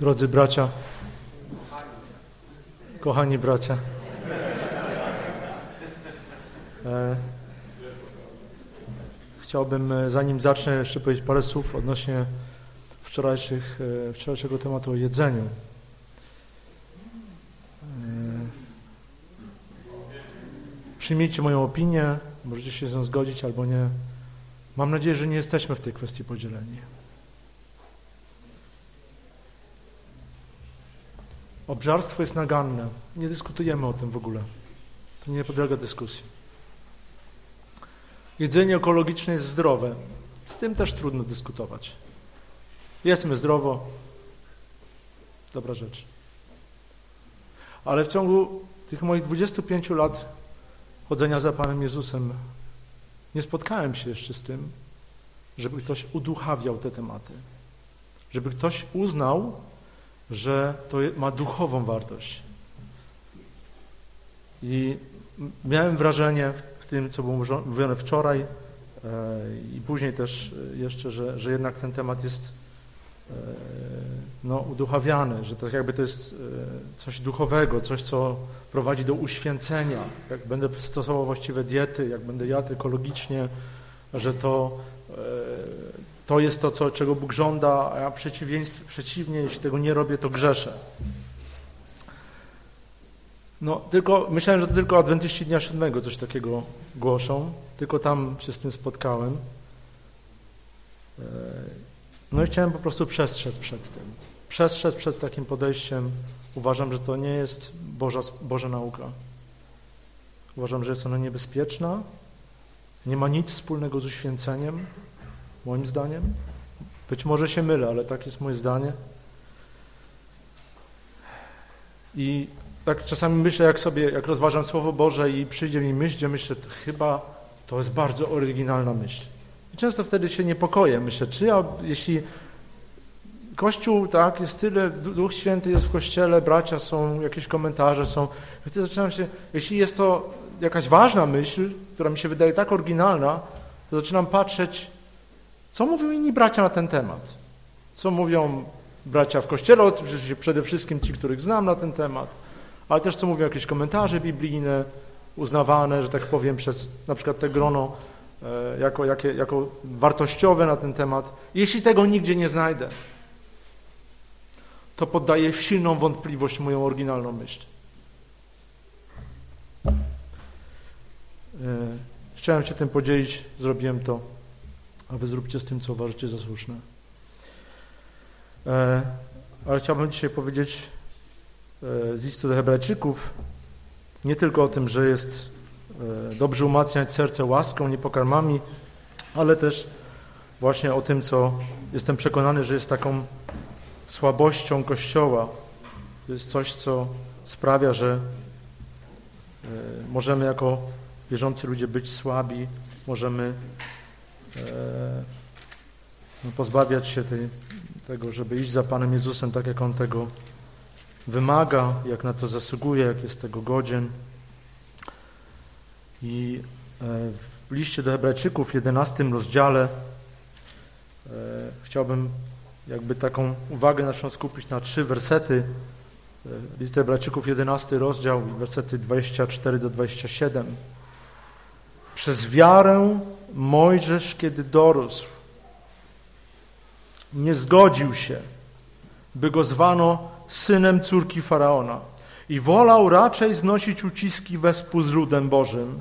Drodzy bracia, kochani bracia, e, chciałbym, e, zanim zacznę, jeszcze powiedzieć parę słów odnośnie wczorajszych, e, wczorajszego tematu o jedzeniu. Przyjmijcie moją opinię, możecie się z nią zgodzić albo nie. Mam nadzieję, że nie jesteśmy w tej kwestii podzieleni. Obżarstwo jest naganne. Nie dyskutujemy o tym w ogóle. To nie podlega dyskusji. Jedzenie ekologiczne jest zdrowe. Z tym też trudno dyskutować. Jedzmy zdrowo. Dobra rzecz. Ale w ciągu tych moich 25 lat chodzenia za Panem Jezusem nie spotkałem się jeszcze z tym, żeby ktoś uduchawiał te tematy. Żeby ktoś uznał, że to ma duchową wartość. I miałem wrażenie w tym, co było mówione wczoraj e, i później też jeszcze, że, że jednak ten temat jest e, no, uduchawiany, że tak jakby to jest e, coś duchowego, coś, co prowadzi do uświęcenia. Jak będę stosował właściwe diety, jak będę jadł ekologicznie, że to to jest to, co, czego Bóg żąda, a przeciwnie, jeśli tego nie robię, to grzeszę. No, tylko, myślałem, że to tylko adwentyści Dnia Siódmego coś takiego głoszą, tylko tam się z tym spotkałem. E, no i chciałem po prostu przestrzec przed tym. Przestrzec przed takim podejściem. Uważam, że to nie jest Boża, Boża nauka. Uważam, że jest ona niebezpieczna, nie ma nic wspólnego z uświęceniem, moim zdaniem. Być może się mylę, ale tak jest moje zdanie. I tak czasami myślę, jak sobie, jak rozważam Słowo Boże i przyjdzie mi myśl, gdzie myślę, to chyba to jest bardzo oryginalna myśl. I często wtedy się niepokoję. Myślę, czy ja, jeśli Kościół, tak, jest tyle, Duch Święty jest w Kościele, bracia są, jakieś komentarze są. Wtedy zaczynam się, jeśli jest to jakaś ważna myśl, która mi się wydaje tak oryginalna, to zaczynam patrzeć, co mówią inni bracia na ten temat? Co mówią bracia w kościele, oczywiście przede wszystkim ci, których znam na ten temat, ale też co mówią jakieś komentarze biblijne, uznawane, że tak powiem, przez na przykład te grono e, jako, jakie, jako wartościowe na ten temat. Jeśli tego nigdzie nie znajdę, to poddaję w silną wątpliwość moją oryginalną myśl. E, chciałem się tym podzielić, zrobiłem to a wy zróbcie z tym, co uważacie za słuszne. E, ale chciałbym dzisiaj powiedzieć e, z listu do Hebrajczyków nie tylko o tym, że jest e, dobrze umacniać serce łaską, nie pokarmami, ale też właśnie o tym, co jestem przekonany, że jest taką słabością Kościoła. To jest coś, co sprawia, że możemy jako wierzący ludzie być słabi, możemy E, no, pozbawiać się tej, tego, żeby iść za Panem Jezusem tak, jak On tego wymaga, jak na to zasługuje, jak jest tego godzien. I e, w liście do Hebrajczyków w 11 rozdziale e, chciałbym jakby taką uwagę naszą skupić na trzy wersety. List Hebrajczyków 11 rozdział wersety 24 do 27. Przez wiarę Mojżesz, kiedy dorósł, nie zgodził się, by go zwano synem córki Faraona i wolał raczej znosić uciski wespół z ludem Bożym,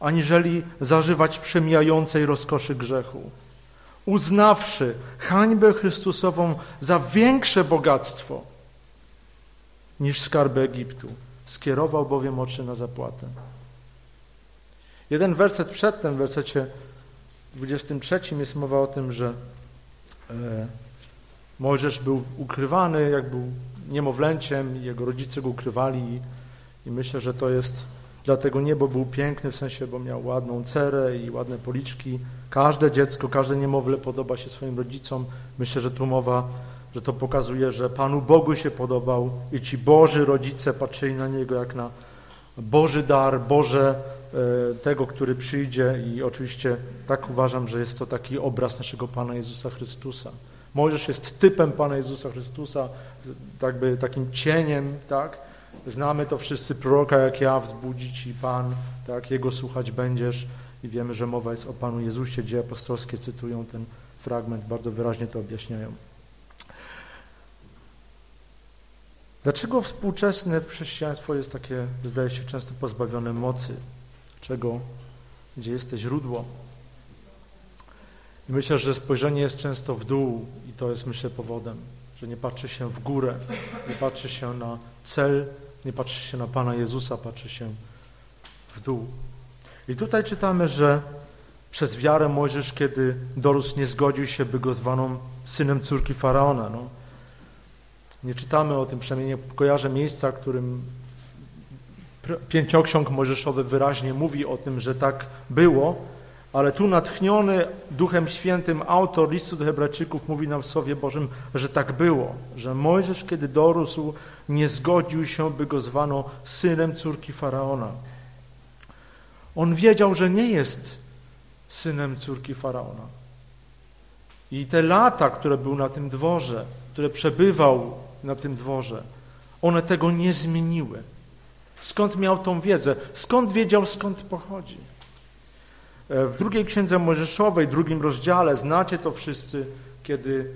aniżeli zażywać przemijającej rozkoszy grzechu. Uznawszy hańbę Chrystusową za większe bogactwo niż skarby Egiptu, skierował bowiem oczy na zapłatę. Jeden werset przedtem, w wersecie 23 jest mowa o tym, że e, Mojżesz był ukrywany, jak był niemowlęciem, jego rodzice go ukrywali i, i myślę, że to jest dlatego nie, bo był piękny, w sensie, bo miał ładną cerę i ładne policzki. Każde dziecko, każde niemowlę podoba się swoim rodzicom. Myślę, że tu mowa, że to pokazuje, że Panu Bogu się podobał i ci Boży rodzice patrzyli na Niego jak na Boży dar, Boże tego, który przyjdzie i oczywiście tak uważam, że jest to taki obraz naszego Pana Jezusa Chrystusa. Mojżesz jest typem Pana Jezusa Chrystusa, jakby takim cieniem, tak? Znamy to wszyscy, proroka jak ja wzbudzi Ci Pan, tak? Jego słuchać będziesz i wiemy, że mowa jest o Panu Jezusie. Dzieje apostolskie cytują ten fragment, bardzo wyraźnie to objaśniają. Dlaczego współczesne chrześcijaństwo jest takie, zdaje się, często pozbawione mocy? Czego, gdzie jest to źródło? I myślę, że spojrzenie jest często w dół i to jest, myślę, powodem, że nie patrzy się w górę, nie patrzy się na cel, nie patrzy się na Pana Jezusa, patrzy się w dół. I tutaj czytamy, że przez wiarę Mojżesz, kiedy dorósł, nie zgodził się, by go zwano synem córki Faraona. No. Nie czytamy o tym, przynajmniej nie kojarzę miejsca, którym pięcioksiąg mojżeszowy wyraźnie mówi o tym, że tak było, ale tu natchniony Duchem Świętym autor listu do Hebrajczyków mówi nam w Słowie Bożym, że tak było, że Mojżesz, kiedy dorósł, nie zgodził się, by go zwano synem córki Faraona. On wiedział, że nie jest synem córki Faraona. I te lata, które był na tym dworze, które przebywał na tym dworze, one tego nie zmieniły. Skąd miał tą wiedzę? Skąd wiedział, skąd pochodzi? E, w drugiej księdze Mojżeszowej, drugim rozdziale, znacie to wszyscy, kiedy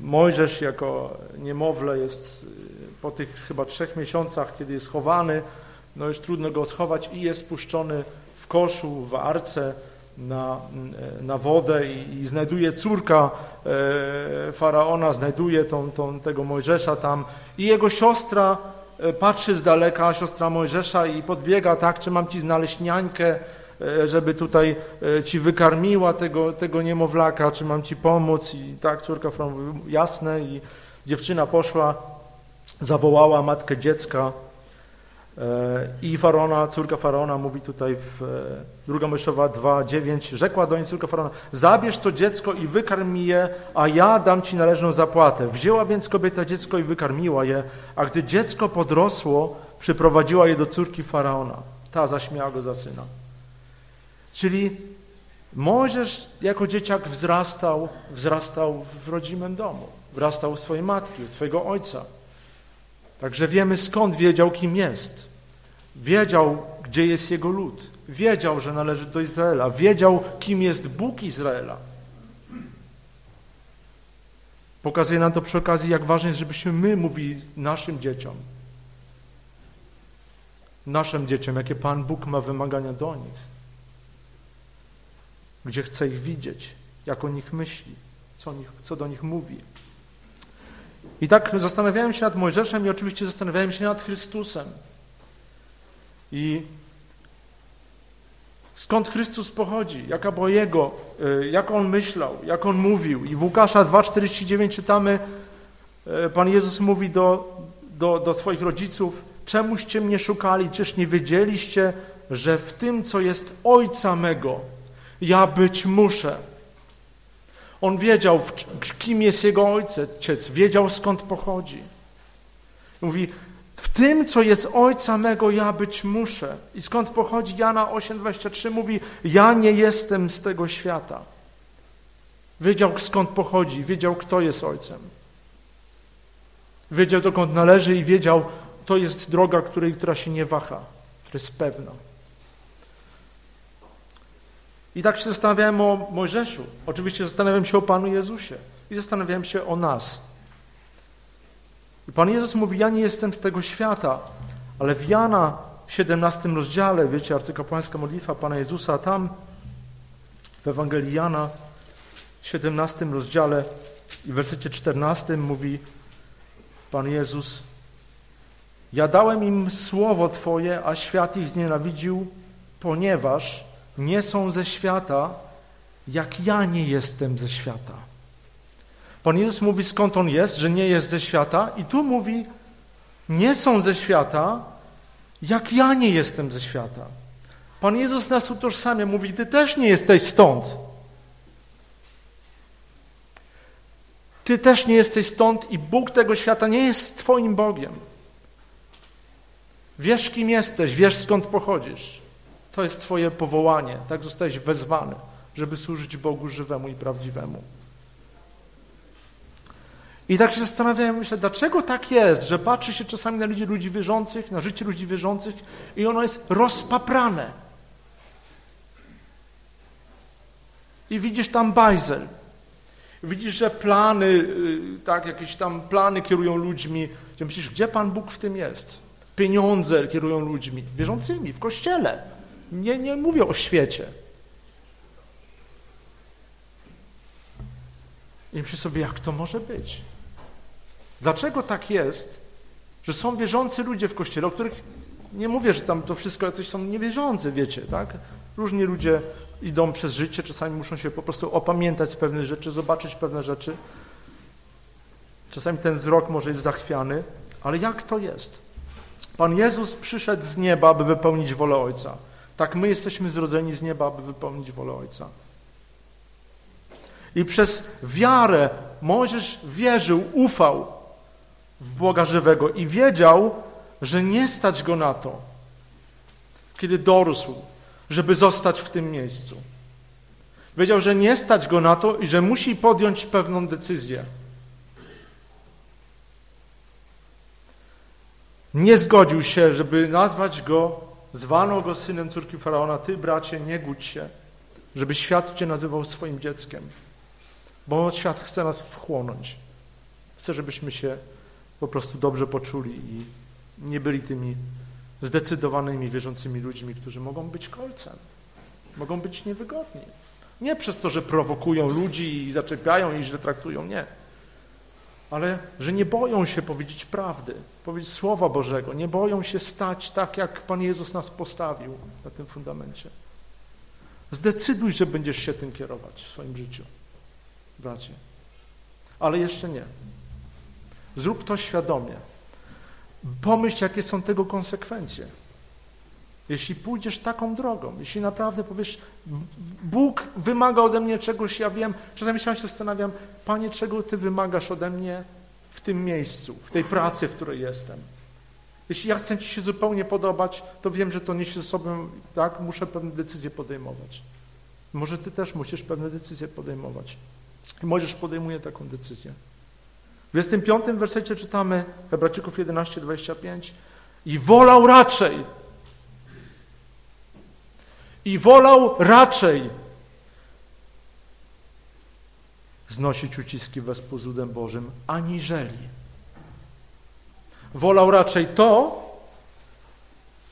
Mojżesz jako niemowlę jest e, po tych chyba trzech miesiącach, kiedy jest chowany, no już trudno go schować i jest spuszczony w koszu, w arce na, e, na wodę i, i znajduje córka Faraona, znajduje tą, tą, tego Mojżesza tam i jego siostra patrzy z daleka, siostra Mojżesza i podbiega, tak, czy mam ci znaleźć niańkę, e, żeby tutaj e, ci wykarmiła tego, tego niemowlaka, czy mam ci pomóc? I tak córka mówi, jasne. I dziewczyna poszła, zawołała matkę dziecka, E, I Faraona, córka Faraona mówi tutaj w e, druga Mojżeszowa 2:9, rzekła do niej córka Faraona, zabierz to dziecko i wykarm je, a ja dam ci należną zapłatę. Wzięła więc kobieta dziecko i wykarmiła je, a gdy dziecko podrosło, przyprowadziła je do córki Faraona. Ta zaśmiała go za syna. Czyli Mojżesz jako dzieciak wzrastał, wzrastał w rodzimym domu, wzrastał u swojej matki, u swojego ojca. Także wiemy skąd wiedział, kim jest. Wiedział, gdzie jest jego lud. Wiedział, że należy do Izraela. Wiedział, kim jest Bóg Izraela. Pokazuje nam to przy okazji, jak ważne jest, żebyśmy my mówili naszym dzieciom, naszym dzieciom, jakie Pan Bóg ma wymagania do nich, gdzie chce ich widzieć, jak o nich myśli, co, nich, co do nich mówi. I tak zastanawiałem się nad Mojżeszem i oczywiście zastanawiałem się nad Chrystusem. I skąd Chrystus pochodzi, jaka była Jego, y, jak On myślał, jak On mówił. I w Łukasza 2,49 czytamy, y, Pan Jezus mówi do, do, do swoich rodziców, czemuście mnie szukali, czyż nie wiedzieliście, że w tym, co jest Ojca mego, ja być muszę. On wiedział, kim jest jego ojciec, wiedział skąd pochodzi. Mówi, w tym, co jest ojca mego, ja być muszę. I skąd pochodzi Jana 8,23 mówi, ja nie jestem z tego świata. Wiedział skąd pochodzi, wiedział kto jest ojcem. Wiedział dokąd należy i wiedział, to jest droga, której, która się nie waha, która jest pewna. I tak się zastanawiałem o Mojżeszu. Oczywiście zastanawiałem się o Panu Jezusie. I zastanawiałem się o nas. I Pan Jezus mówi, ja nie jestem z tego świata, ale w Jana 17 rozdziale, wiecie, arcykapłańska modlitwa Pana Jezusa, tam w Ewangelii Jana 17 rozdziale i w wersecie 14 mówi Pan Jezus, ja dałem im słowo Twoje, a świat ich znienawidził, ponieważ nie są ze świata, jak ja nie jestem ze świata. Pan Jezus mówi, skąd On jest, że nie jest ze świata i tu mówi, nie są ze świata, jak ja nie jestem ze świata. Pan Jezus nas utożsamia, mówi, ty też nie jesteś stąd. Ty też nie jesteś stąd i Bóg tego świata nie jest Twoim Bogiem. Wiesz, kim jesteś, wiesz, skąd pochodzisz. To jest Twoje powołanie. Tak zostałeś wezwany, żeby służyć Bogu żywemu i prawdziwemu. I tak się zastanawiałem, myślę, dlaczego tak jest, że patrzy się czasami na ludzi, ludzi wierzących, na życie ludzi wierzących i ono jest rozpaprane. I widzisz tam bajzel. Widzisz, że plany, y, tak, jakieś tam plany kierują ludźmi. Myślisz, gdzie Pan Bóg w tym jest? Pieniądze kierują ludźmi, wierzącymi, w kościele. Nie, nie mówię o świecie. I myślę sobie, jak to może być? Dlaczego tak jest, że są wierzący ludzie w kościele, o których nie mówię, że tam to wszystko jacyś są niewierzący, wiecie, tak? Różni ludzie idą przez życie, czasami muszą się po prostu opamiętać z pewnych rzeczy, zobaczyć pewne rzeczy. Czasami ten wzrok może jest zachwiany, ale jak to jest? Pan Jezus przyszedł z nieba, aby wypełnić wolę Ojca. Tak my jesteśmy zrodzeni z nieba, aby wypełnić wolę Ojca. I przez wiarę Mojżesz wierzył, ufał w Boga żywego i wiedział, że nie stać go na to, kiedy dorósł, żeby zostać w tym miejscu. Wiedział, że nie stać go na to i że musi podjąć pewną decyzję. Nie zgodził się, żeby nazwać go, zwano go synem córki faraona. Ty, bracie, nie gódź się, żeby świat cię nazywał swoim dzieckiem, bo świat chce nas wchłonąć. Chce, żebyśmy się po prostu dobrze poczuli i nie byli tymi zdecydowanymi, wierzącymi ludźmi, którzy mogą być kolcem, mogą być niewygodni. Nie przez to, że prowokują ludzi i zaczepiają i źle traktują, nie. Ale że nie boją się powiedzieć prawdy, powiedzieć Słowa Bożego, nie boją się stać tak, jak Pan Jezus nas postawił na tym fundamencie. Zdecyduj, że będziesz się tym kierować w swoim życiu, bracie. Ale jeszcze nie. Zrób to świadomie. Pomyśl, jakie są tego konsekwencje. Jeśli pójdziesz taką drogą, jeśli naprawdę powiesz, Bóg wymaga ode mnie czegoś, ja wiem, czasami się zastanawiam, Panie, czego Ty wymagasz ode mnie w tym miejscu, w tej pracy, w której jestem. Jeśli ja chcę Ci się zupełnie podobać, to wiem, że to niesie ze sobą, tak, muszę pewne decyzje podejmować. Może Ty też musisz pewne decyzje podejmować. I możesz podejmuje taką decyzję. W 25 wersecie czytamy Hebrajczyków 11, 25 i wolał raczej i wolał raczej znosić uciski wespół z Bożym, aniżeli. Wolał raczej to,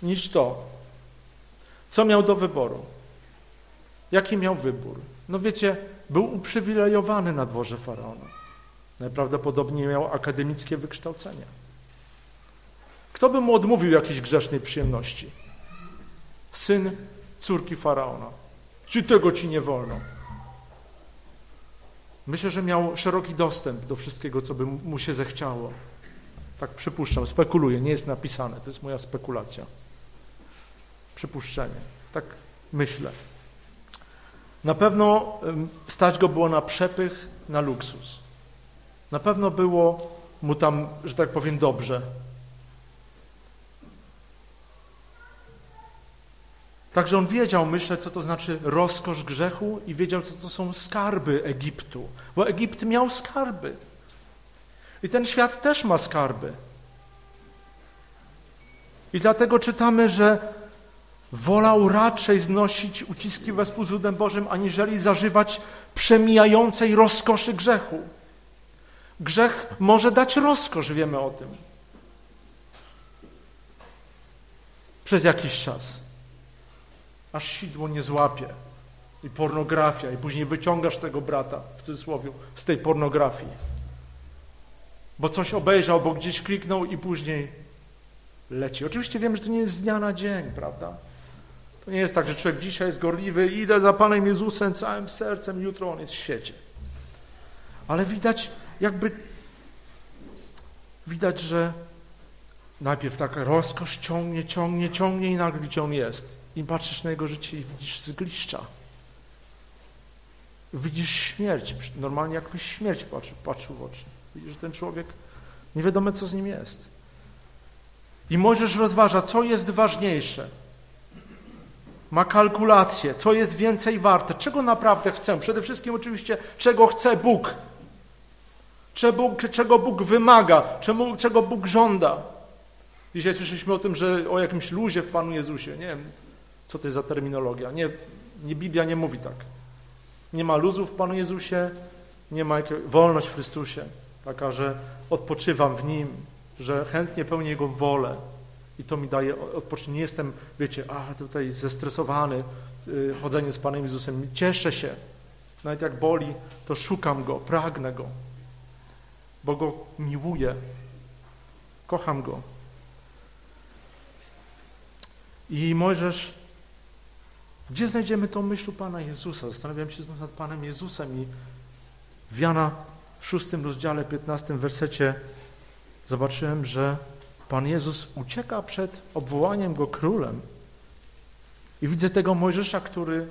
niż to. Co miał do wyboru? Jaki miał wybór? No wiecie, był uprzywilejowany na dworze Faraona. Najprawdopodobniej miał akademickie wykształcenie. Kto by mu odmówił jakiejś grzesznej przyjemności? Syn córki Faraona. Czy tego ci nie wolno? Myślę, że miał szeroki dostęp do wszystkiego, co by mu się zechciało. Tak przypuszczam, spekuluję, nie jest napisane, to jest moja spekulacja. Przypuszczenie, tak myślę. Na pewno stać go było na przepych, na luksus. Na pewno było mu tam, że tak powiem, dobrze. Także on wiedział, myślę, co to znaczy rozkosz grzechu i wiedział, co to są skarby Egiptu, bo Egipt miał skarby. I ten świat też ma skarby. I dlatego czytamy, że wolał raczej znosić uciski wespół z ludem Bożym, aniżeli zażywać przemijającej rozkoszy grzechu. Grzech może dać rozkosz, wiemy o tym. Przez jakiś czas. Aż sidło nie złapie. I pornografia, i później wyciągasz tego brata, w cudzysłowie, z tej pornografii. Bo coś obejrzał, bo gdzieś kliknął i później leci. Oczywiście wiem, że to nie jest z dnia na dzień, prawda? To nie jest tak, że człowiek dzisiaj jest gorliwy, idę za Panem Jezusem całym sercem, jutro on jest w świecie. Ale widać jakby widać, że najpierw taka rozkosz ciągnie, ciągnie, ciągnie i nagle gdzie on jest. I patrzysz na jego życie i widzisz zgliszcza. Widzisz śmierć, normalnie jakbyś śmierć patrzył, patrzył w oczy. Widzisz, że ten człowiek, nie wiadomo co z nim jest. I możesz rozważa, co jest ważniejsze. Ma kalkulację, co jest więcej warte, czego naprawdę chcę. Przede wszystkim oczywiście, czego chce Bóg. czego, czego Bóg wymaga, czemu, czego Bóg żąda. Dzisiaj słyszeliśmy o tym, że o jakimś luzie w Panu Jezusie. Nie wiem, co to jest za terminologia. Nie, nie Biblia nie mówi tak. Nie ma luzu w Panu Jezusie, nie ma jakiej, wolność w Chrystusie. Taka, że odpoczywam w Nim, że chętnie pełnię Jego wolę. I to mi daje odpoczynek. Nie jestem, wiecie, a tutaj zestresowany yy, chodzeniem z Panem Jezusem. Cieszę się. Nawet jak boli, to szukam Go, pragnę Go. Bo Go miłuję. Kocham Go. I Mojżesz, gdzie znajdziemy tą myśl u Pana Jezusa? Zastanawiam się znów nad Panem Jezusem i w Jana w szóstym rozdziale, 15 wersecie zobaczyłem, że Pan Jezus ucieka przed obwołaniem Go królem i widzę tego Mojżesza, który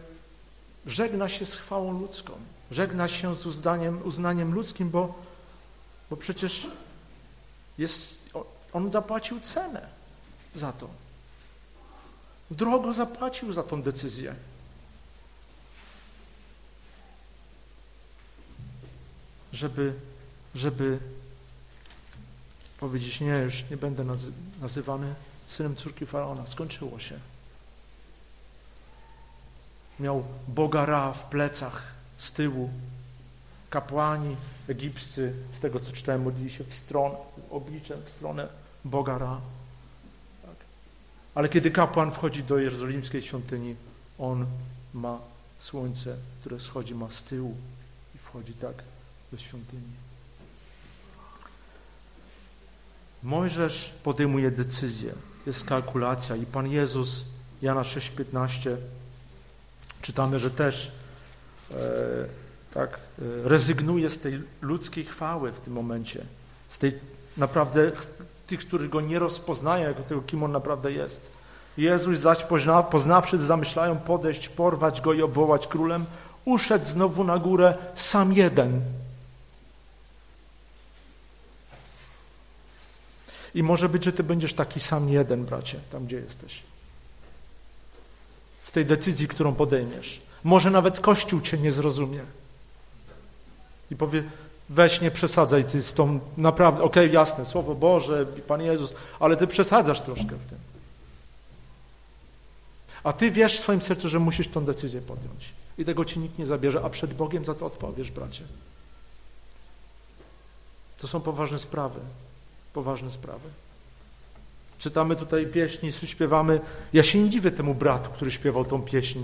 żegna się z chwałą ludzką, żegna się z uznaniem, uznaniem ludzkim, bo, bo przecież jest, on zapłacił cenę za to. Drogo zapłacił za tą decyzję. Żeby, żeby powiedzieć, nie, już nie będę nazywany synem córki Faraona. Skończyło się. Miał Boga Ra w plecach, z tyłu. Kapłani egipscy, z tego co czytałem, modlili się w stronę, obliczem w stronę Boga Ra. Ale kiedy kapłan wchodzi do jerozolimskiej świątyni, on ma słońce, które schodzi, ma z tyłu i wchodzi tak do świątyni. Mojżesz podejmuje decyzję, jest kalkulacja i Pan Jezus, Jana 6,15, czytamy, że też e, tak, e, rezygnuje z tej ludzkiej chwały w tym momencie, z tej naprawdę tych, którzy go nie rozpoznają jako tego, kim on naprawdę jest. Jezus zaś pozna, poznawszy, zamyślają podejść, porwać go i obwołać królem, uszedł znowu na górę sam jeden. I może być, że ty będziesz taki sam jeden, bracie, tam gdzie jesteś. W tej decyzji, którą podejmiesz. Może nawet Kościół cię nie zrozumie. I powie, weź nie przesadzaj ty z tą, naprawdę, okej, okay, jasne, Słowo Boże, Pan Jezus, ale ty przesadzasz troszkę w tym. A ty wiesz w swoim sercu, że musisz tą decyzję podjąć. I tego ci nikt nie zabierze, a przed Bogiem za to odpowiesz, bracie. To są poważne sprawy. Poważne sprawy. Czytamy tutaj pieśni, śpiewamy. Ja się nie dziwię temu bratu, który śpiewał tą pieśń.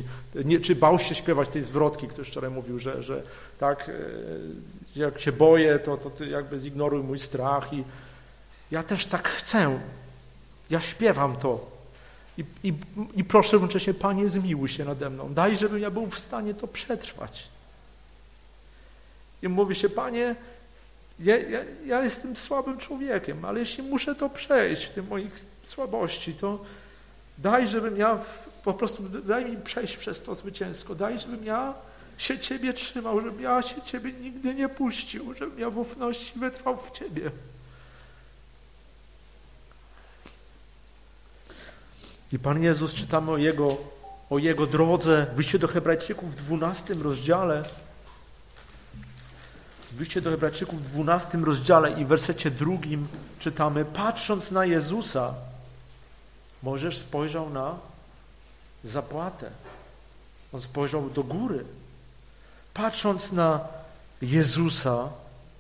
Nie, czy bał się śpiewać tej zwrotki, który wczoraj mówił, że, że tak, e, jak się boję, to, to ty jakby zignoruj mój strach. I ja też tak chcę. Ja śpiewam to. I, i, i proszę jednocześnie, Panie, zmiłuj się nade mną. Daj, żebym ja był w stanie to przetrwać. I mówi się, Panie, ja, ja, ja, jestem słabym człowiekiem, ale jeśli muszę to przejść w tym moich słabości, to daj, żebym ja po prostu, daj mi przejść przez to zwycięsko, daj, żebym ja się Ciebie trzymał, żebym ja się Ciebie nigdy nie puścił, żebym ja w ufności wytrwał w Ciebie. I Pan Jezus, czytamy o Jego, o Jego drodze, wyjście do Hebrajczyków w 12 rozdziale, wyjście do Hebrajczyków w 12 rozdziale i w wersecie drugim czytamy, patrząc na Jezusa, Możesz spojrzał na zapłatę. On spojrzał do góry. Patrząc na Jezusa,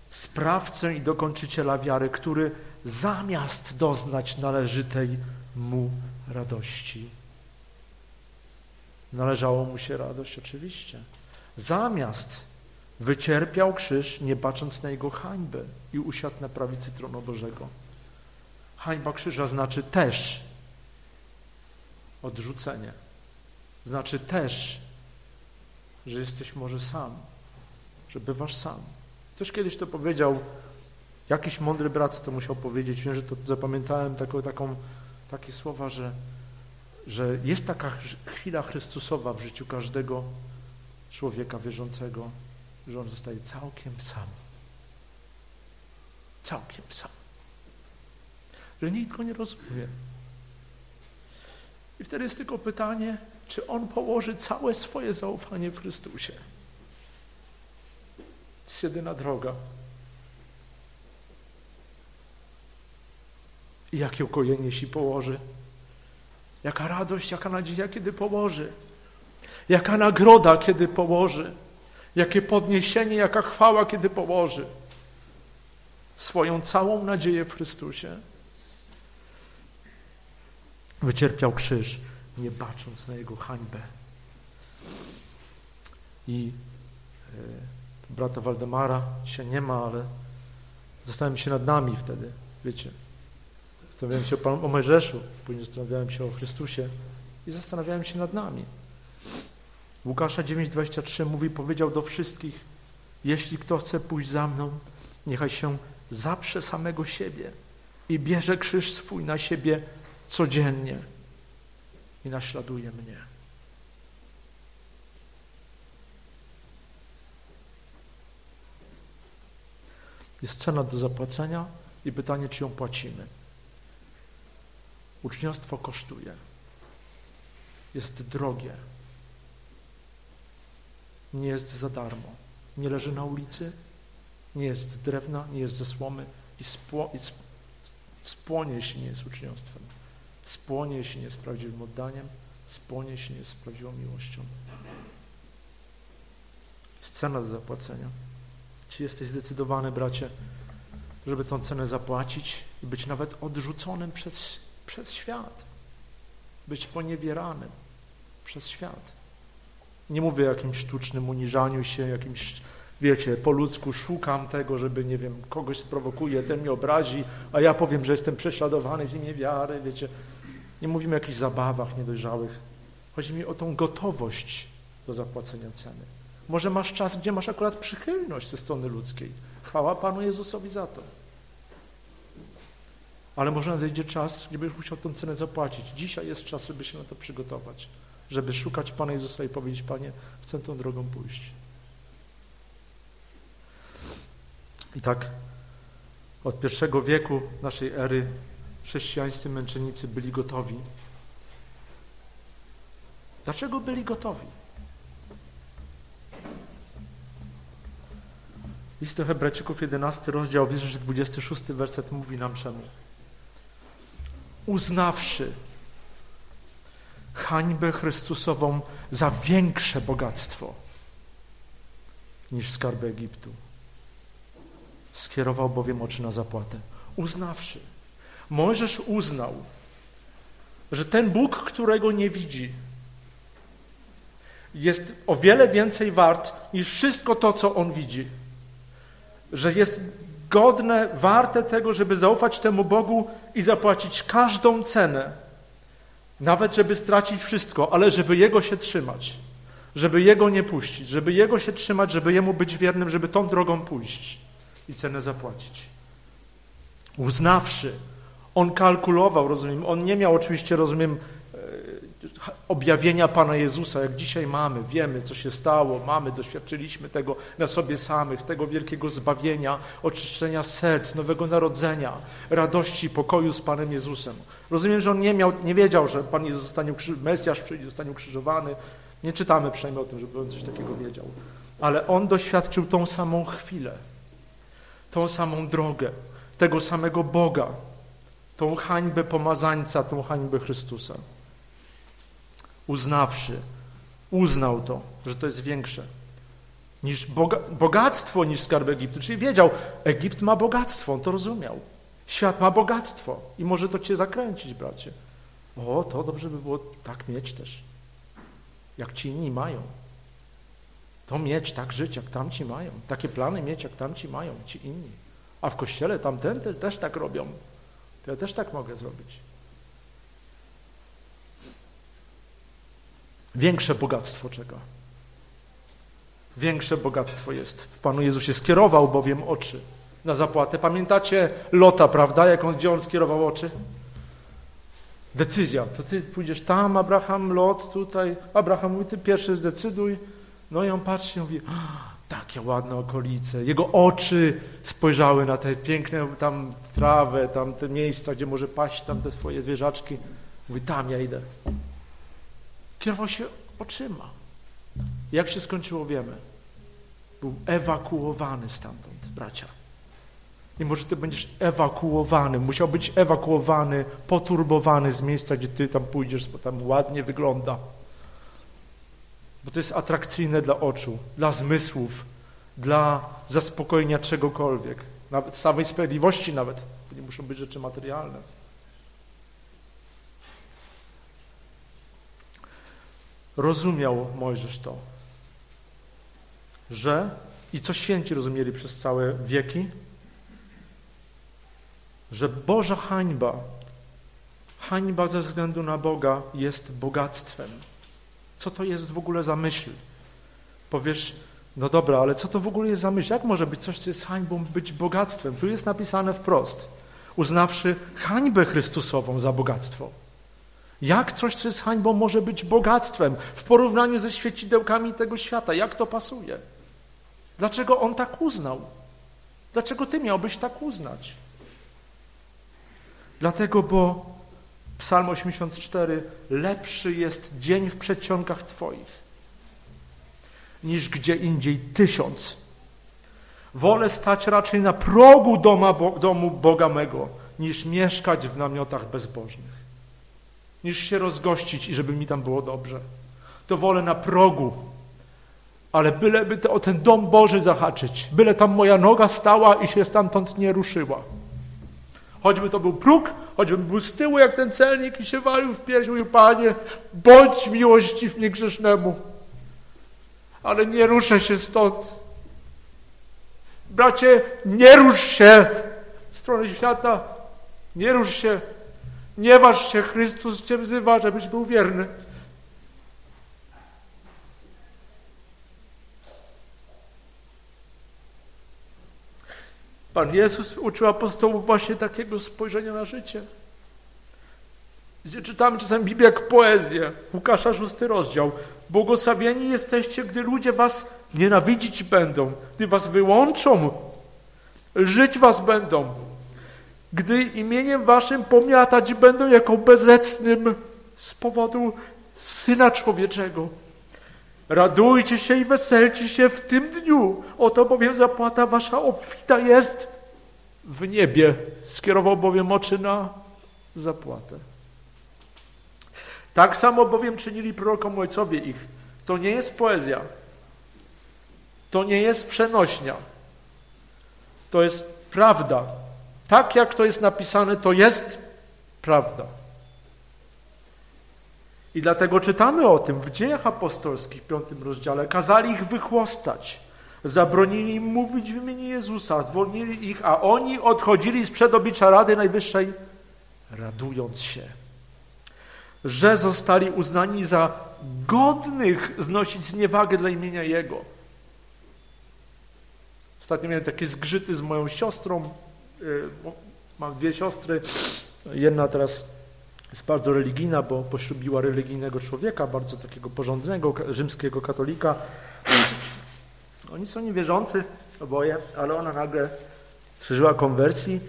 sprawcę i dokończyciela wiary, który zamiast doznać należytej mu radości. Należało mu się radość, oczywiście. Zamiast wycierpiał krzyż, nie bacząc na jego hańbę i usiadł na prawicy tronu Bożego. Hańba krzyża znaczy też odrzucenie. Znaczy też, że jesteś może sam, że bywasz sam. Ktoś kiedyś to powiedział, jakiś mądry brat to musiał powiedzieć, wiem, że to zapamiętałem taką, taką, takie słowa, że, że jest taka chwila Chrystusowa w życiu każdego człowieka wierzącego, że on zostaje całkiem sam. Całkiem sam. Że nikt go nie rozumie. I wtedy jest tylko pytanie, czy on położy całe swoje zaufanie w Chrystusie. To jest jedyna droga. I jakie ukojenie, się położy. Jaka radość, jaka nadzieja, kiedy położy. Jaka nagroda, kiedy położy. Jakie podniesienie, jaka chwała, kiedy położy. Swoją całą nadzieję w Chrystusie. Wycierpiał krzyż, nie bacząc na jego hańbę. I e, brata Waldemara się nie ma, ale zastanawiam się nad nami wtedy, wiecie. Zastanawiałem się o, o Mojżeszu, później zastanawiałem się o Chrystusie i zastanawiałem się nad nami. Łukasza 9,23 mówi, powiedział do wszystkich, jeśli kto chce pójść za mną, niechaj się zaprze samego siebie i bierze krzyż swój na siebie codziennie i naśladuje mnie. Jest cena do zapłacenia i pytanie, czy ją płacimy. Uczniostwo kosztuje. Jest drogie. Nie jest za darmo. Nie leży na ulicy, nie jest z drewna, nie jest ze słomy i, spło, i spłonie, jeśli nie jest uczniostwem. Spłonie, jeśli nie jest prawdziwym oddaniem, spłonie, jeśli nie jest prawdziwą miłością. Jest cena do zapłacenia. Czy jesteś zdecydowany, bracie, żeby tą cenę zapłacić i być nawet odrzuconym przez, przez świat? Być poniewieranym przez świat. Nie mówię o jakimś sztucznym uniżaniu się, jakimś, wiecie, po ludzku szukam tego, żeby, nie wiem, kogoś sprowokuje, ten mnie obrazi, a ja powiem, że jestem prześladowany z imię wiary, wiecie. Nie mówimy o jakichś zabawach niedojrzałych. Chodzi mi o tą gotowość do zapłacenia ceny. Może masz czas, gdzie masz akurat przychylność ze strony ludzkiej. Chwała Panu Jezusowi za to. Ale może nadejdzie czas, gdzie będziesz musiał tę cenę zapłacić. Dzisiaj jest czas, żeby się na to przygotować. Żeby szukać Pana Jezusa i powiedzieć, Panie, chcę tą drogą pójść. I tak od pierwszego wieku naszej ery chrześcijańscy męczennicy byli gotowi. Dlaczego byli gotowi? List do Hebrajczyków 11 rozdział, wiersz 26 werset mówi nam czemu. Uznawszy hańbę Chrystusową za większe bogactwo niż skarby Egiptu. Skierował bowiem oczy na zapłatę. Uznawszy. Mojżesz uznał, że ten Bóg, którego nie widzi, jest o wiele więcej wart niż wszystko to, co on widzi. Że jest godne, warte tego, żeby zaufać temu Bogu i zapłacić każdą cenę. Nawet, żeby stracić wszystko, ale żeby Jego się trzymać. Żeby Jego nie puścić, żeby Jego się trzymać, żeby Jemu być wiernym, żeby tą drogą pójść i cenę zapłacić. Uznawszy, on kalkulował, rozumiem, on nie miał oczywiście, rozumiem, objawienia Pana Jezusa, jak dzisiaj mamy, wiemy, co się stało, mamy, doświadczyliśmy tego na sobie samych, tego wielkiego zbawienia, oczyszczenia serc, nowego narodzenia, radości, pokoju z Panem Jezusem. Rozumiem, że on nie, miał, nie wiedział, że Pan Jezus zostanie, Mesjasz przyjdzie, zostanie ukrzyżowany. Nie czytamy przynajmniej o tym, żeby on coś takiego wiedział. Ale on doświadczył tą samą chwilę, tą samą drogę, tego samego Boga, tą hańbę pomazańca, tą hańbę Chrystusa. Uznawszy, uznał to, że to jest większe niż boga, bogactwo niż skarb Egiptu. Czyli wiedział, Egipt ma bogactwo, on to rozumiał. Świat ma bogactwo i może to cię zakręcić, bracie. O, to dobrze by było tak mieć też, jak ci inni mają. To mieć, tak żyć, jak tamci mają. Takie plany mieć, jak tamci mają, ci inni. A w kościele tamten też tak robią. To ja też tak mogę zrobić. Większe bogactwo czego? Większe bogactwo jest. W Panu Jezusie skierował bowiem oczy na zapłatę. Pamiętacie Lota, prawda? Jak on, gdzie on skierował oczy? Decyzja. To ty pójdziesz tam, Abraham, Lot, tutaj. Abraham mówi, ty pierwszy zdecyduj. No i on patrzy i mówi, takie ładne okolice. Jego oczy spojrzały na te piękne tam trawę, tam te miejsca, gdzie może paść tam te swoje zwierzaczki. Mówi, tam ja idę. Kierował się oczyma. Jak się skończyło, wiemy. Był ewakuowany stamtąd, bracia. I może ty będziesz ewakuowany, musiał być ewakuowany, poturbowany z miejsca, gdzie ty tam pójdziesz, bo tam ładnie wygląda. Bo to jest atrakcyjne dla oczu, dla zmysłów, dla zaspokojenia czegokolwiek, nawet samej sprawiedliwości nawet, bo nie muszą być rzeczy materialne. Rozumiał Mojżesz to, że i co święci rozumieli przez całe wieki, że Boża hańba, hańba ze względu na Boga jest bogactwem. Co to jest w ogóle za myśl? Powiesz, no dobra, ale co to w ogóle jest za myśl? Jak może być coś, co jest hańbą, być bogactwem? Tu jest napisane wprost, uznawszy hańbę Chrystusową za bogactwo. Jak coś, co jest hańbą, może być bogactwem w porównaniu ze świecidełkami tego świata? Jak to pasuje? Dlaczego on tak uznał? Dlaczego ty miałbyś tak uznać? Dlatego, bo Psalm 84 lepszy jest dzień w przedsionkach Twoich niż gdzie indziej tysiąc. Wolę stać raczej na progu doma, bo, domu Boga mego, niż mieszkać w namiotach bezbożnych. Niż się rozgościć i żeby mi tam było dobrze. To wolę na progu, ale byleby to, o ten dom Boży zahaczyć, byle tam moja noga stała i się stamtąd nie ruszyła. Choćby to był próg, choćbym był z tyłu jak ten celnik i się walił w pierś, mówił, Panie, bądź miłościw niegrzesznemu ale nie ruszę się stąd. Bracie, nie rusz się w stronę świata, nie rusz się, nie waż się, Chrystus Cię wzywa, żebyś był wierny. Pan Jezus uczył apostołów właśnie takiego spojrzenia na życie. Czytamy czasem Biblię jak poezję. Łukasza, szósty rozdział. Błogosławieni jesteście, gdy ludzie was nienawidzić będą, gdy was wyłączą, żyć was będą, gdy imieniem waszym pomiatać będą jako bezecnym z powodu Syna Człowieczego. Radujcie się i weselcie się w tym dniu, oto bowiem zapłata wasza obfita jest w niebie. Skierował bowiem oczy na zapłatę. Tak samo bowiem czynili prorokom ojcowie ich. To nie jest poezja. To nie jest przenośnia. To jest prawda. Tak jak to jest napisane, to jest prawda. I dlatego czytamy o tym w dziejach apostolskich, piątym rozdziale. Kazali ich wychłostać. Zabronili im mówić w imieniu Jezusa, zwolnili ich, a oni odchodzili z przedoblicza Rady Najwyższej, radując się że zostali uznani za godnych znosić zniewagę dla imienia Jego. Ostatnio miałem takie zgrzyty z moją siostrą. Y, mam dwie siostry. Jedna teraz jest bardzo religijna, bo poślubiła religijnego człowieka, bardzo takiego porządnego, rzymskiego katolika. Oni są niewierzący, oboje, ale ona nagle przeżyła konwersji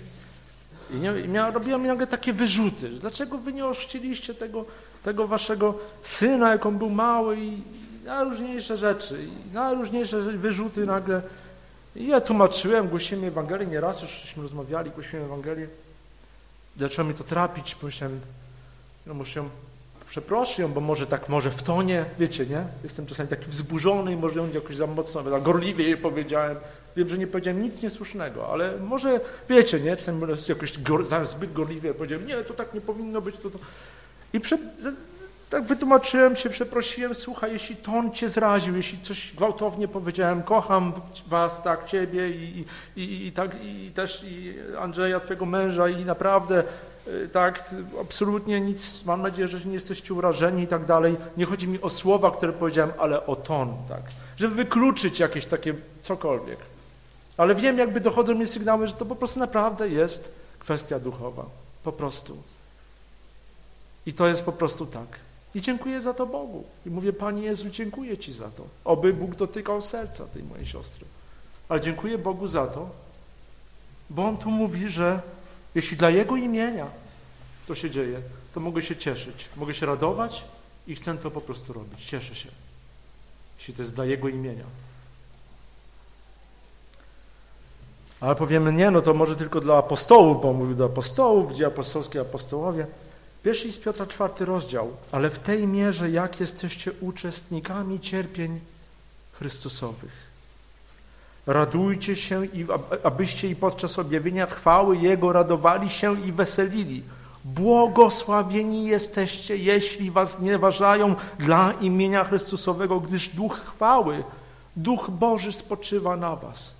i, nie, i miała, robiła mi nagle takie wyrzuty, że dlaczego wy nie oszcziliście tego, tego waszego syna, jak on był mały i najróżniejsze rzeczy, i najróżniejsze wyrzuty nagle. I ja tłumaczyłem, głosiłem Ewangelię, nieraz jużśmy rozmawiali, głosiłem Ewangelię. Zaczęło mi to trapić, pomyślałem, no muszę ją przeprosić bo może tak, może w tonie, wiecie, nie? Jestem czasami taki wzburzony i może ją jakoś za mocno, tak gorliwie jej powiedziałem, Wiem, że nie powiedziałem nic niesłusznego, ale może wiecie, nie? Czasami jakoś gor, zbyt gorliwie powiedziałem, nie, to tak nie powinno być. To, to. I prze, tak wytłumaczyłem się, przeprosiłem, słuchaj, jeśli ton cię zraził, jeśli coś gwałtownie powiedziałem, kocham was, tak, ciebie i, i, i, tak, i też i Andrzeja, twojego męża i naprawdę y, tak, absolutnie nic, mam nadzieję, że nie jesteście urażeni i tak dalej. Nie chodzi mi o słowa, które powiedziałem, ale o ton, tak, żeby wykluczyć jakieś takie cokolwiek. Ale wiem, jakby dochodzą mi sygnały, że to po prostu naprawdę jest kwestia duchowa. Po prostu. I to jest po prostu tak. I dziękuję za to Bogu. I mówię, Panie Jezu, dziękuję Ci za to. Oby Bóg dotykał serca tej mojej siostry. Ale dziękuję Bogu za to, bo On tu mówi, że jeśli dla Jego imienia to się dzieje, to mogę się cieszyć, mogę się radować i chcę to po prostu robić. Cieszę się, jeśli to jest dla Jego imienia. Ale powiemy, nie, no to może tylko dla apostołów, bo mówił do apostołów, gdzie apostolskie apostołowie. Pierwszy list Piotra, czwarty rozdział. Ale w tej mierze, jak jesteście uczestnikami cierpień Chrystusowych. Radujcie się, i, abyście i podczas objawienia chwały Jego radowali się i weselili. Błogosławieni jesteście, jeśli was nie ważają dla imienia Chrystusowego, gdyż Duch chwały, Duch Boży spoczywa na was.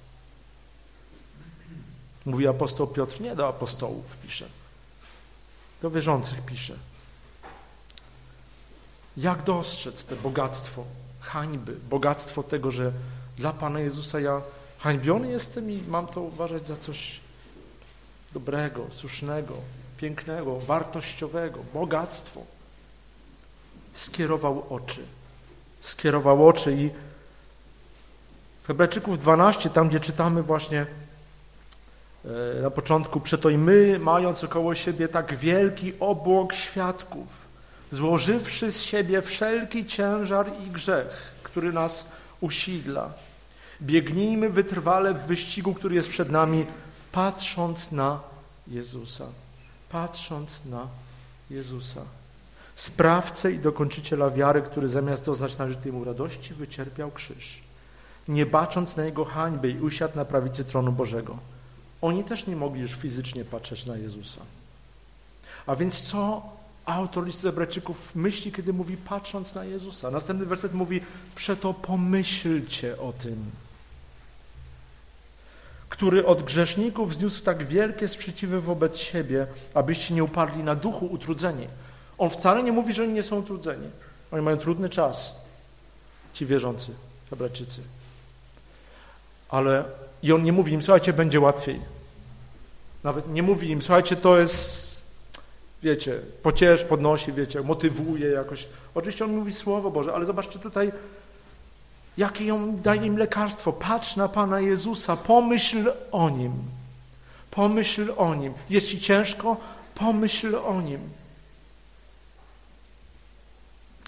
Mówi apostoł Piotr, nie do apostołów pisze, do wierzących pisze. Jak dostrzec te bogactwo hańby, bogactwo tego, że dla Pana Jezusa ja hańbiony jestem i mam to uważać za coś dobrego, słusznego, pięknego, wartościowego, bogactwo. Skierował oczy. Skierował oczy i w Hebrajczyków 12, tam gdzie czytamy właśnie na początku, przeto i my, mając około siebie tak wielki obłok świadków, złożywszy z siebie wszelki ciężar i grzech, który nas usidla, biegnijmy wytrwale w wyścigu, który jest przed nami, patrząc na Jezusa patrząc na Jezusa, sprawcę i dokończyciela wiary, który zamiast doznać należytej mu radości, wycierpiał krzyż, nie bacząc na jego hańbę i usiadł na prawicy tronu Bożego. Oni też nie mogli już fizycznie patrzeć na Jezusa. A więc co autor listu Hebrajczyków myśli, kiedy mówi patrząc na Jezusa? Następny werset mówi, przeto pomyślcie o tym który od grzeszników zniósł tak wielkie sprzeciwy wobec siebie, abyście nie uparli na duchu utrudzeni. On wcale nie mówi, że oni nie są utrudzeni. Oni mają trudny czas, ci wierzący, Hebrajczycy. Ale i on nie mówi im, słuchajcie, będzie łatwiej. Nawet nie mówi im, słuchajcie, to jest, wiecie, pociesz, podnosi, wiecie, motywuje jakoś. Oczywiście on mówi Słowo Boże, ale zobaczcie tutaj, Jakie ją daje im lekarstwo? Patrz na Pana Jezusa, pomyśl o Nim. Pomyśl o Nim. Jest Ci ciężko? Pomyśl o Nim.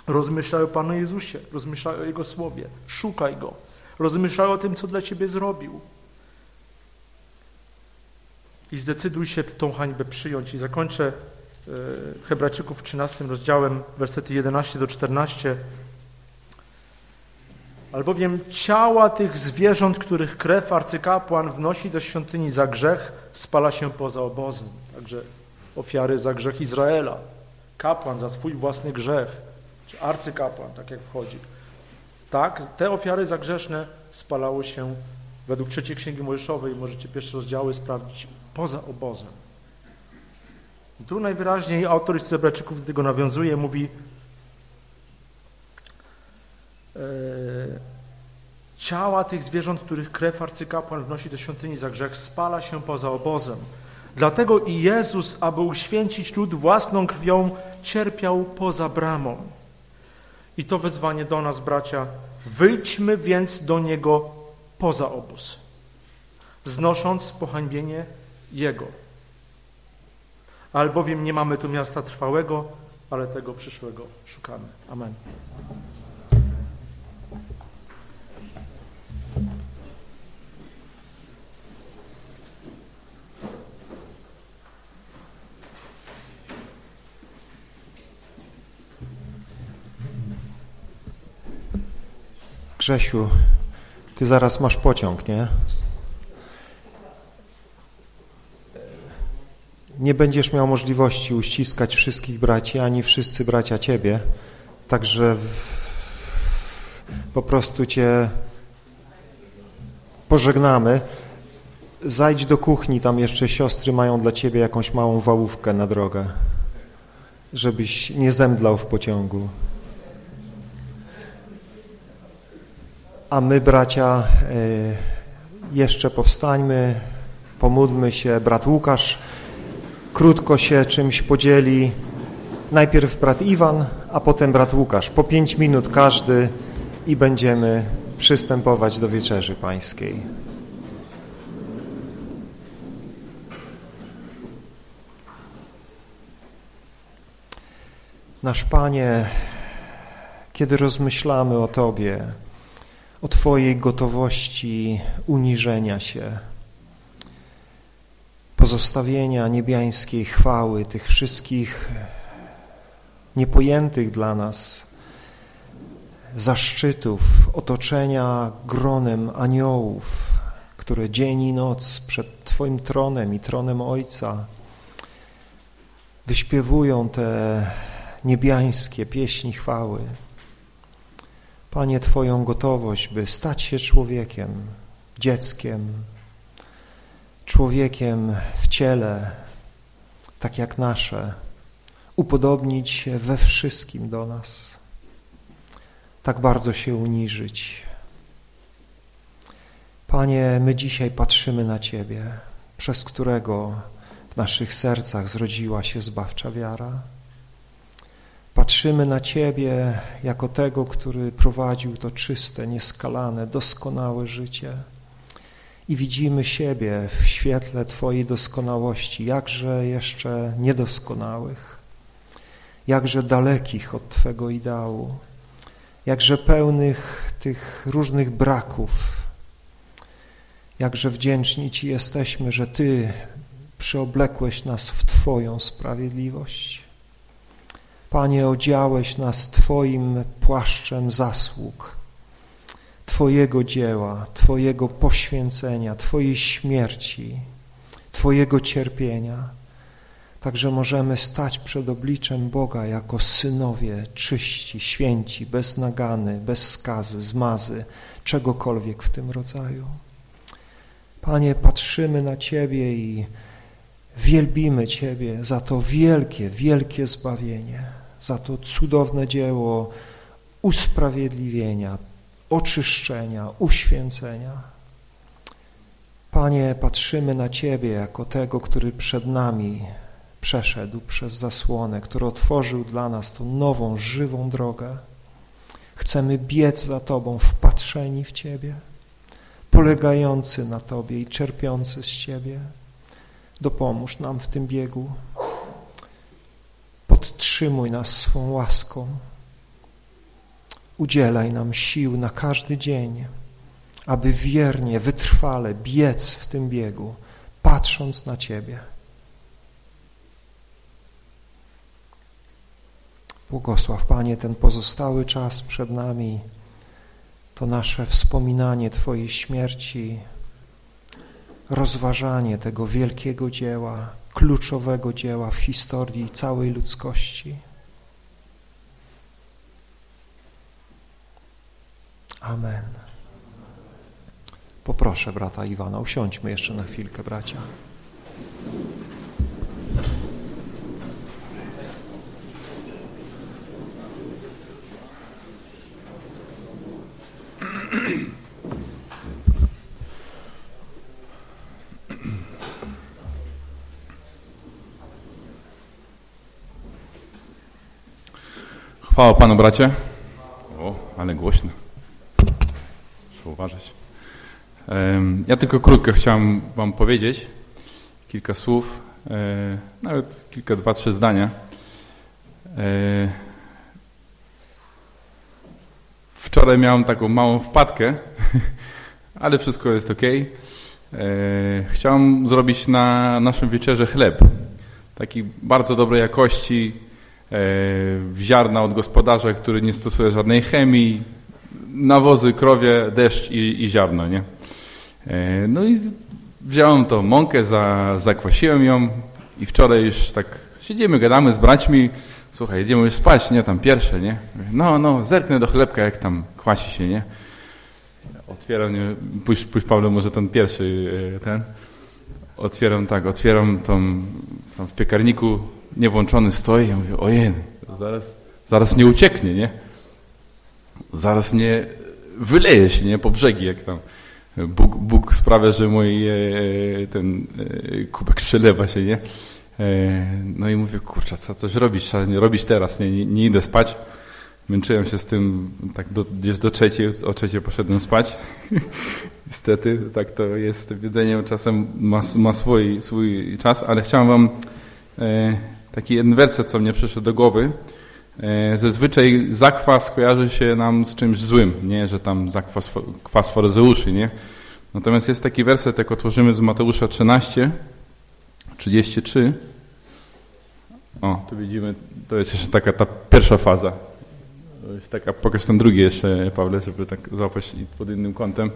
Rozmyślaj o Panu Jezusie, rozmyślaj o Jego Słowie, szukaj Go, rozmyślaj o tym, co dla Ciebie zrobił. I zdecyduj się tą hańbę przyjąć. I zakończę e, Hebrajczyków 13 rozdziałem, wersety 11 do 14 albowiem ciała tych zwierząt, których krew arcykapłan wnosi do świątyni za grzech, spala się poza obozem. Także ofiary za grzech Izraela. Kapłan za swój własny grzech, czy arcykapłan, tak jak wchodzi. Tak, te ofiary za grzeszne spalały się według trzeciej Księgi Mojżeszowej, możecie pierwsze rozdziały sprawdzić, poza obozem. I tu najwyraźniej autor z Hebrajczyków do tego nawiązuje, mówi E, ciała tych zwierząt, których krew arcykapłan wnosi do świątyni za grzech, spala się poza obozem. Dlatego i Jezus, aby uświęcić lud własną krwią, cierpiał poza bramą. I to wezwanie do nas, bracia, wyjdźmy więc do Niego poza obóz, znosząc pohańbienie Jego. Albowiem nie mamy tu miasta trwałego, ale tego przyszłego szukamy. Amen. Grzesiu, ty zaraz masz pociąg, nie? Nie będziesz miał możliwości uściskać wszystkich braci, ani wszyscy bracia ciebie, także w, po prostu cię pożegnamy. Zajdź do kuchni, tam jeszcze siostry mają dla ciebie jakąś małą wałówkę na drogę, żebyś nie zemdlał w pociągu. A my, bracia, e, jeszcze powstańmy, pomódlmy się. Brat Łukasz krótko się czymś podzieli. Najpierw brat Iwan, a potem brat Łukasz. Po pięć minut każdy i będziemy przystępować do wieczerzy pańskiej. Nasz Panie, kiedy rozmyślamy o Tobie, o Twojej gotowości uniżenia się, pozostawienia niebiańskiej chwały, tych wszystkich niepojętych dla nas zaszczytów, otoczenia gronem aniołów, które dzień i noc przed Twoim tronem i tronem Ojca wyśpiewują te niebiańskie pieśni chwały. Panie, Twoją gotowość, by stać się człowiekiem, dzieckiem, człowiekiem w ciele, tak jak nasze, upodobnić się we wszystkim do nas, tak bardzo się uniżyć. Panie, my dzisiaj patrzymy na Ciebie, przez którego w naszych sercach zrodziła się zbawcza wiara. Patrzymy na Ciebie jako tego, który prowadził to czyste, nieskalane, doskonałe życie i widzimy siebie w świetle Twojej doskonałości, jakże jeszcze niedoskonałych, jakże dalekich od Twego ideału, jakże pełnych tych różnych braków, jakże wdzięczni Ci jesteśmy, że Ty przyoblekłeś nas w Twoją sprawiedliwość. Panie, odziałeś nas Twoim płaszczem zasług, Twojego dzieła, Twojego poświęcenia, Twojej śmierci, Twojego cierpienia. Także możemy stać przed obliczem Boga jako synowie czyści, święci, bez nagany, bez skazy, zmazy, czegokolwiek w tym rodzaju. Panie, patrzymy na Ciebie i wielbimy Ciebie za to wielkie, wielkie zbawienie, za to cudowne dzieło usprawiedliwienia, oczyszczenia, uświęcenia. Panie, patrzymy na Ciebie jako tego, który przed nami przeszedł przez zasłonę, który otworzył dla nas tą nową, żywą drogę. Chcemy biec za Tobą, wpatrzeni w Ciebie, polegający na Tobie i czerpiący z Ciebie. Dopomóż nam w tym biegu. Podtrzymuj nas swą łaską. Udzielaj nam sił na każdy dzień, aby wiernie, wytrwale biec w tym biegu, patrząc na Ciebie. Błogosław, Panie, ten pozostały czas przed nami, to nasze wspominanie Twojej śmierci, rozważanie tego wielkiego dzieła, kluczowego dzieła w historii całej ludzkości. Amen. Poproszę brata Iwana, usiądźmy jeszcze na chwilkę, bracia. Chwała Panu, bracie. O, ale głośno. Uważać. Ja tylko krótko chciałem Wam powiedzieć kilka słów, e, nawet kilka, dwa, trzy zdania. E, wczoraj miałem taką małą wpadkę, ale wszystko jest ok. E, chciałem zrobić na naszym wieczerze chleb. Taki bardzo dobrej jakości, ziarna od gospodarza, który nie stosuje żadnej chemii, nawozy, krowie, deszcz i, i ziarno, nie? E, no i wziąłem tą mąkę, za, zakwasiłem ją i wczoraj już tak siedzimy, gadamy z braćmi, słuchaj, jedziemy już spać, nie, tam pierwsze, nie? No, no, zerknę do chlebka, jak tam kwasi się, nie? Otwieram, nie, pójść, pójść Paweł, może ten pierwszy, e, ten. Otwieram, tak, otwieram tą, tam w piekarniku niewłączony stoi, ja mówię, ojej, zaraz, zaraz mnie ucieknie, nie? Zaraz mnie wyleje się, nie? Po brzegi, jak tam Bóg, Bóg sprawia, że mój e, ten e, kubek przelewa się, nie? E, no i mówię, kurczę, co coś robisz? Trzeba nie robić teraz, nie, nie, nie, idę spać. Męczyłem się z tym tak do, gdzieś do trzeciej, o trzeciej poszedłem spać. Niestety, tak to jest. Wiedzenie czasem ma, ma swój, swój czas, ale chciałem wam taki jeden werset, co mnie przyszedł do głowy. E, zazwyczaj zakwas kojarzy się nam z czymś złym, nie, że tam zakwas kwas faryzeuszy, nie? Natomiast jest taki werset, jak otworzymy z Mateusza 13, 33. O, tu widzimy, to jest jeszcze taka ta pierwsza faza. Taka, pokaż ten drugi jeszcze, Pawle, żeby tak złapać pod innym kątem.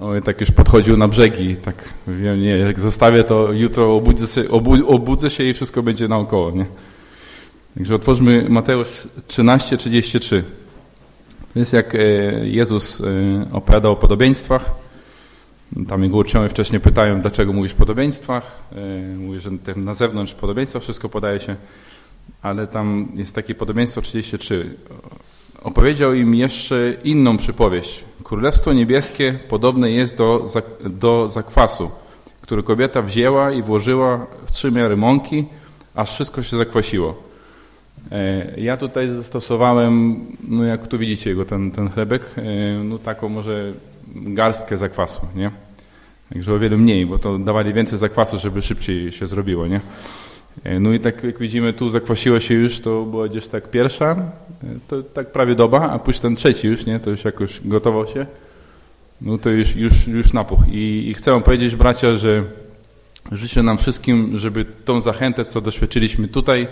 O, tak już podchodził na brzegi, tak wiem, nie, jak zostawię, to jutro obudzę się, obu, obudzę się i wszystko będzie naokoło, nie? Także otwórzmy Mateusz 13:33. To jest jak e, Jezus e, opowiadał o podobieństwach. Tam jego uczniowie wcześniej pytają, dlaczego mówisz o podobieństwach. E, mówi, że na zewnątrz podobieństwa wszystko podaje się, ale tam jest takie podobieństwo 33. Opowiedział im jeszcze inną przypowieść. Królestwo niebieskie podobne jest do, do zakwasu, który kobieta wzięła i włożyła w trzy miary mąki, aż wszystko się zakwasiło. E, ja tutaj zastosowałem, no jak tu widzicie jego ten, ten chlebek, e, no taką może garstkę zakwasu, nie? Także o wiele mniej, bo to dawali więcej zakwasu, żeby szybciej się zrobiło, nie? E, no i tak jak widzimy, tu zakwasiło się już, to była gdzieś tak pierwsza, to tak prawie doba, a później ten trzeci już, nie? To już jakoś gotował się. No to już, już, już napuch. I, I chcę powiedzieć, bracia, że życzę nam wszystkim, żeby tą zachętę, co doświadczyliśmy tutaj,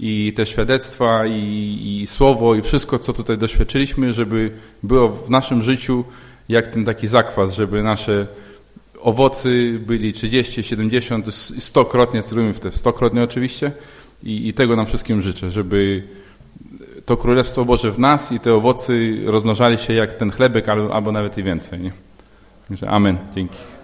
i te świadectwa, i, i, słowo, i wszystko, co tutaj doświadczyliśmy, żeby było w naszym życiu jak ten taki zakwas, żeby nasze owocy byli 30, 70, 100-krotnie, celujemy w te 100-krotnie oczywiście i, i tego nam wszystkim życzę, żeby to Królestwo Boże w nas i te owoce rozmnażali się jak ten chlebek albo, albo nawet i więcej. Nie? Także amen. Dzięki.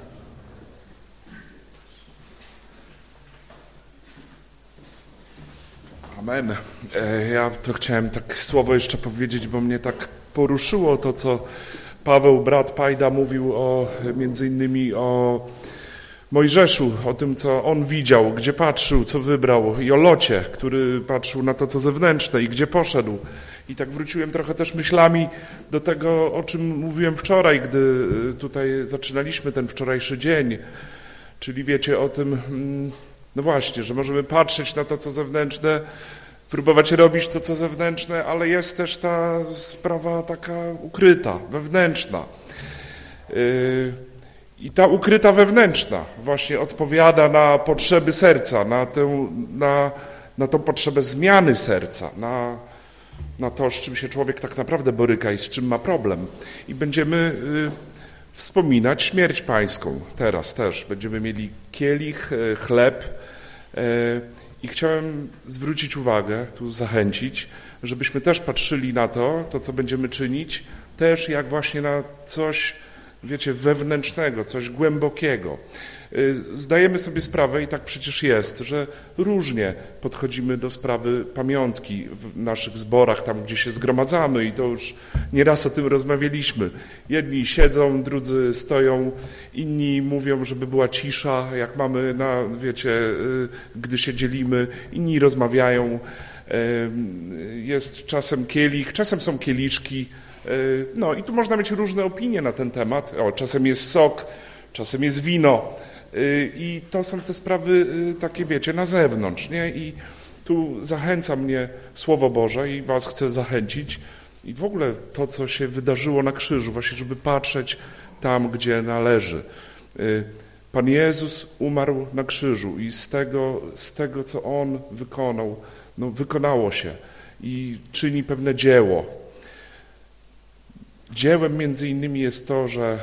Amen. E, ja to chciałem tak słowo jeszcze powiedzieć, bo mnie tak poruszyło to, co Paweł, brat Pajda, mówił o, między innymi o Mojżeszu, o tym, co on widział, gdzie patrzył, co wybrał, i o Locie, który patrzył na to, co zewnętrzne i gdzie poszedł. I tak wróciłem trochę też myślami do tego, o czym mówiłem wczoraj, gdy e, tutaj zaczynaliśmy ten wczorajszy dzień. Czyli wiecie o tym, mm, no właśnie, że możemy patrzeć na to, co zewnętrzne, próbować robić to, co zewnętrzne, ale jest też ta sprawa taka ukryta, wewnętrzna. Yy, I ta ukryta wewnętrzna właśnie odpowiada na potrzeby serca, na tę, na, na tą potrzebę zmiany serca, na, na to, z czym się człowiek tak naprawdę boryka i z czym ma problem. I będziemy yy, wspominać śmierć pańską teraz też. Będziemy mieli kielich, yy, chleb, E, I chciałem zwrócić uwagę, tu zachęcić, żebyśmy też patrzyli na to, to co będziemy czynić, też jak właśnie na coś, wiecie, wewnętrznego, coś głębokiego. Y, zdajemy sobie sprawę, i tak przecież jest, że różnie podchodzimy do sprawy pamiątki w naszych zborach, tam gdzie się zgromadzamy i to już nieraz o tym rozmawialiśmy. Jedni siedzą, drudzy stoją, inni mówią, żeby była cisza, jak mamy na, wiecie, y, gdy się dzielimy, inni rozmawiają. Jest czasem kielich, czasem są kieliszki, y, no i tu można mieć różne opinie na ten temat. O, czasem jest sok, czasem jest wino. Y, I to są te sprawy y, takie, wiecie, na zewnątrz, nie? I tu zachęca mnie Słowo Boże i was chcę zachęcić i w ogóle to, co się wydarzyło na krzyżu, właśnie, żeby patrzeć tam, gdzie należy. Y, Pan Jezus umarł na krzyżu i z tego, z tego co On wykonał, no, wykonało się i czyni pewne dzieło. Dziełem między innymi jest to, że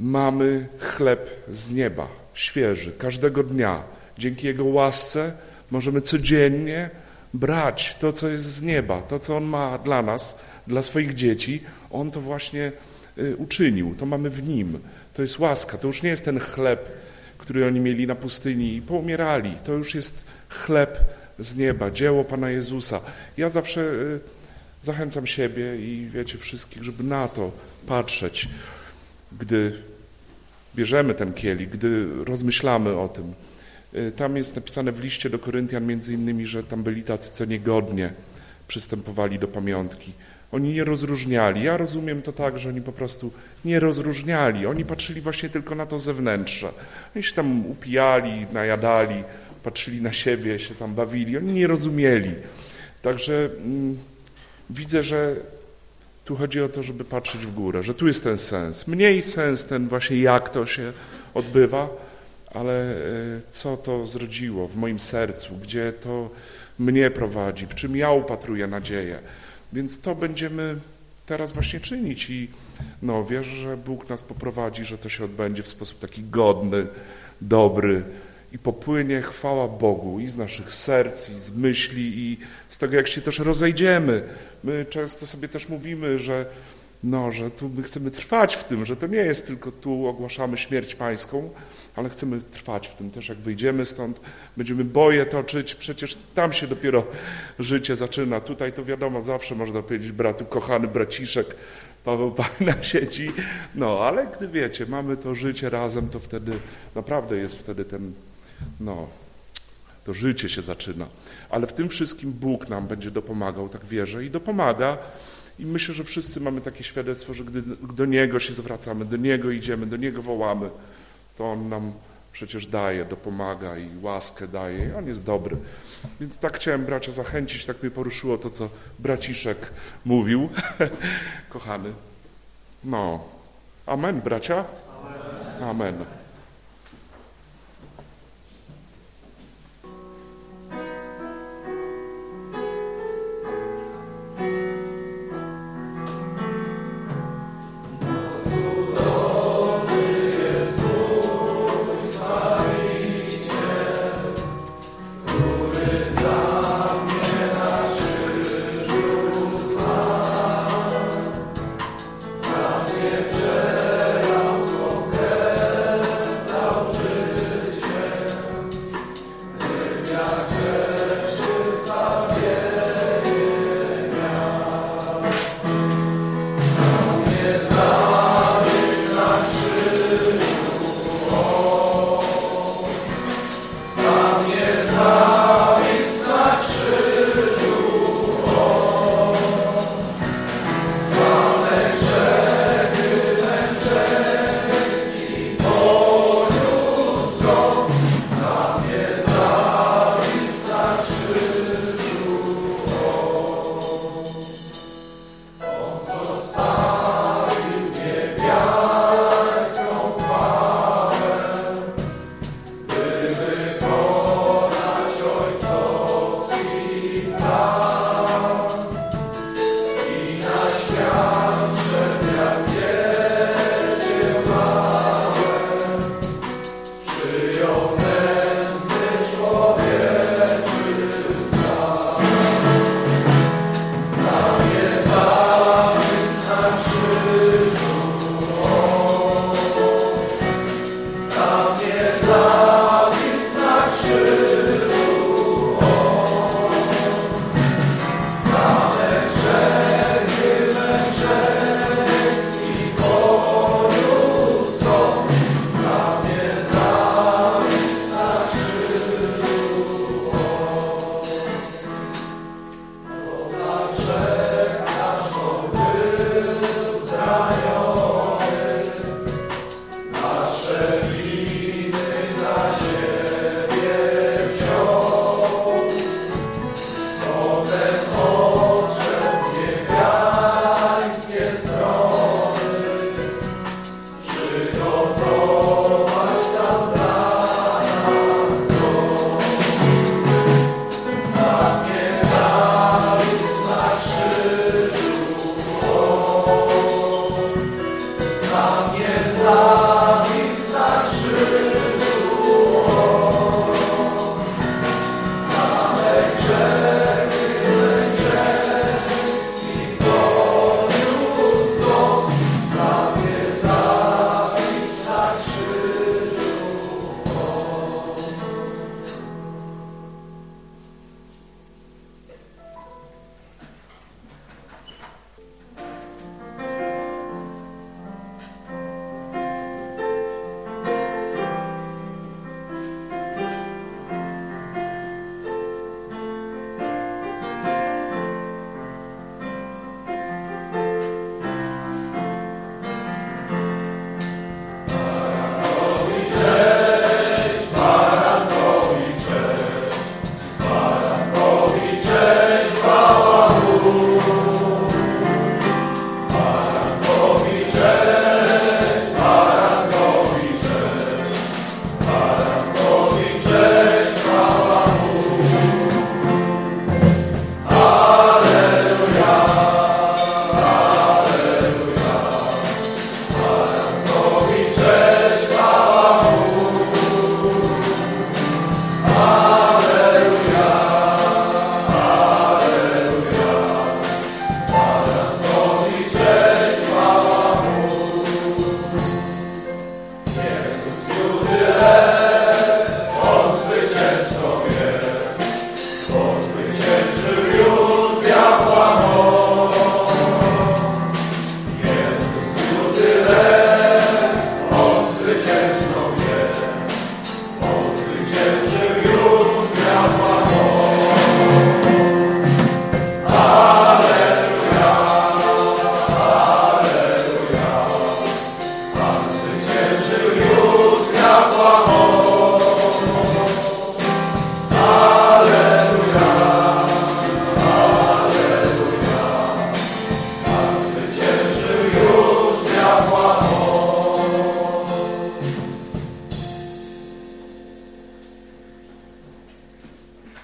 mamy chleb z nieba, świeży, każdego dnia. Dzięki Jego łasce możemy codziennie brać to, co jest z nieba, to, co On ma dla nas, dla swoich dzieci. On to właśnie y, uczynił, to mamy w Nim. To jest łaska, to już nie jest ten chleb, który oni mieli na pustyni i poumierali. To już jest chleb z nieba, dzieło Pana Jezusa. Ja zawsze y, zachęcam siebie i wiecie wszystkich, żeby na to patrzeć gdy bierzemy ten kielich, gdy rozmyślamy o tym. Y, tam jest napisane w liście do Koryntian między innymi, że tam byli tacy, co niegodnie przystępowali do pamiątki. Oni nie rozróżniali. Ja rozumiem to tak, że oni po prostu nie rozróżniali. Oni patrzyli właśnie tylko na to zewnętrzne. Oni się tam upijali, najadali, patrzyli na siebie, się tam bawili. Oni nie rozumieli. Także mm, widzę, że tu chodzi o to, żeby patrzeć w górę, że tu jest ten sens. Mniej sens ten właśnie jak to się odbywa, ale e, co to zrodziło w moim sercu, gdzie to mnie prowadzi, w czym ja upatruję nadzieję. Więc to będziemy teraz właśnie czynić i no, wierzę, że Bóg nas poprowadzi, że to się odbędzie w sposób taki godny, dobry i popłynie chwała Bogu i z naszych serc, i z myśli, i z tego, jak się też rozejdziemy. My często sobie też mówimy, że no, że tu my chcemy trwać w tym, że to nie jest tylko tu ogłaszamy śmierć pańską, ale chcemy trwać w tym też, jak wyjdziemy stąd, będziemy boje toczyć, przecież tam się dopiero życie zaczyna. Tutaj to wiadomo, zawsze można powiedzieć bratu, kochany braciszek, Paweł Pana siedzi, no, ale gdy wiecie, mamy to życie razem, to wtedy naprawdę jest wtedy ten, no, to życie się zaczyna. Ale w tym wszystkim Bóg nam będzie dopomagał, tak wierzę, i dopomaga. I myślę, że wszyscy mamy takie świadectwo, że gdy do Niego się zwracamy, do Niego idziemy, do Niego wołamy, to On nam przecież daje, dopomaga i łaskę daje i On jest dobry. Więc tak chciałem bracia zachęcić, tak mnie poruszyło to, co braciszek mówił, kochany. No, amen bracia? Amen. amen.